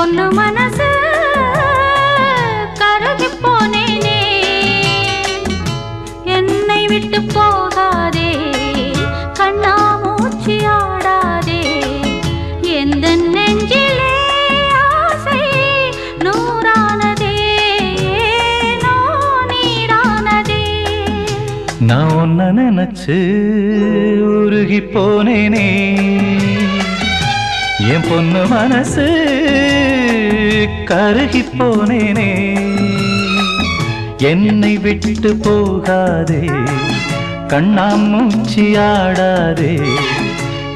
என் மனசு கருகி போனேனே. என்னை விட்டு போகாதே கண்ணா மூச்சு ஆடாதே. எந்த நெஞ்சிலே ஆசை நூறானதே? நீரானதே. நான் நினைச்சு உருகி போனேனே. என் பொண்ணு மனசு கருகி போனேனே. என்னை விட்டு போகாதே. கண்ணாமூச்சி ஆடாதே.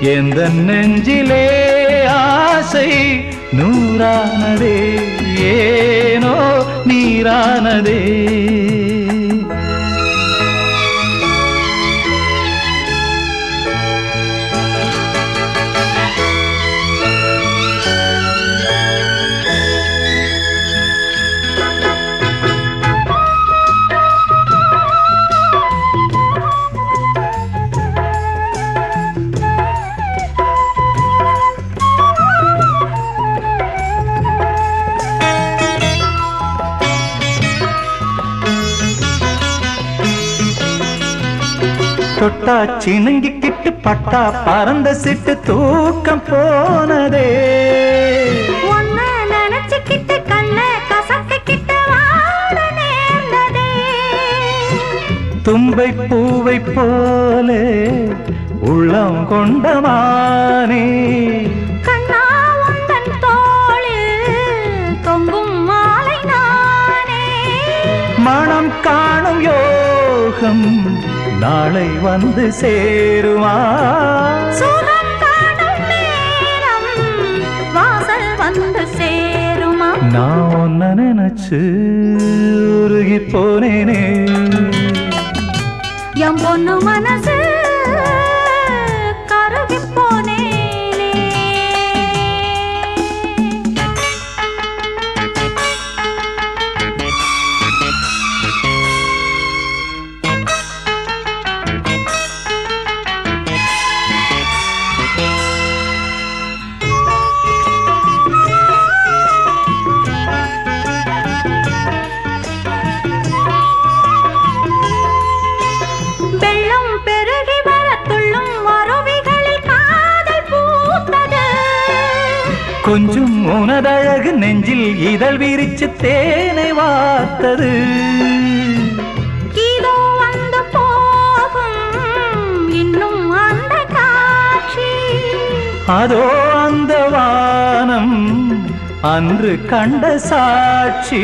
எந்த நெஞ்சிலே ஆசை நூறானதே. ஏனோ நீரானதே. தொட்டா சினுங்கிக்கிட்டு பட்டா பறந்த சிட்டு தூக்கம் போனதே. நினைச்சுக்கிட்டு கண்ண கசக்கிக்கிட்டு தும்பை பூவை போலே உள்ளம் கொண்டமானே யோகம் நாளை வந்து சேருமா? நான் உன்ன நினைச்சு உருகி போனேனே. என் பொண்ணு மனசு கொஞ்சம் உனதழகு நெஞ்சில் இதழ் விரிச்சு தேனை வார்த்தது. அதோ அந்த வானம் அன்று கண்ட சாட்சி.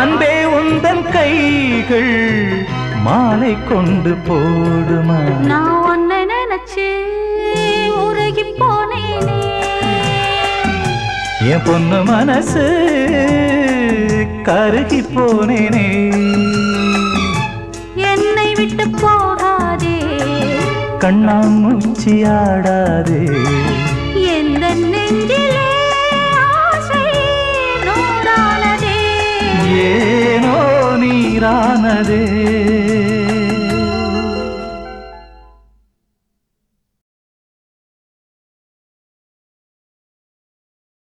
அன்பே உந்தன் கைகள் மாலை கொண்டு போடுமா? நான் உன்னை நினைச்சு உருகி போனேனே. என் பொண்ணு மனசு கருகி போனேனே. என்னை விட்டு போகாதே. கண்ணாமூச்சி ஆடாதே. எந்த நெஞ்சிலே ஆசை நூறானதே. ஏனோ நீரானதே.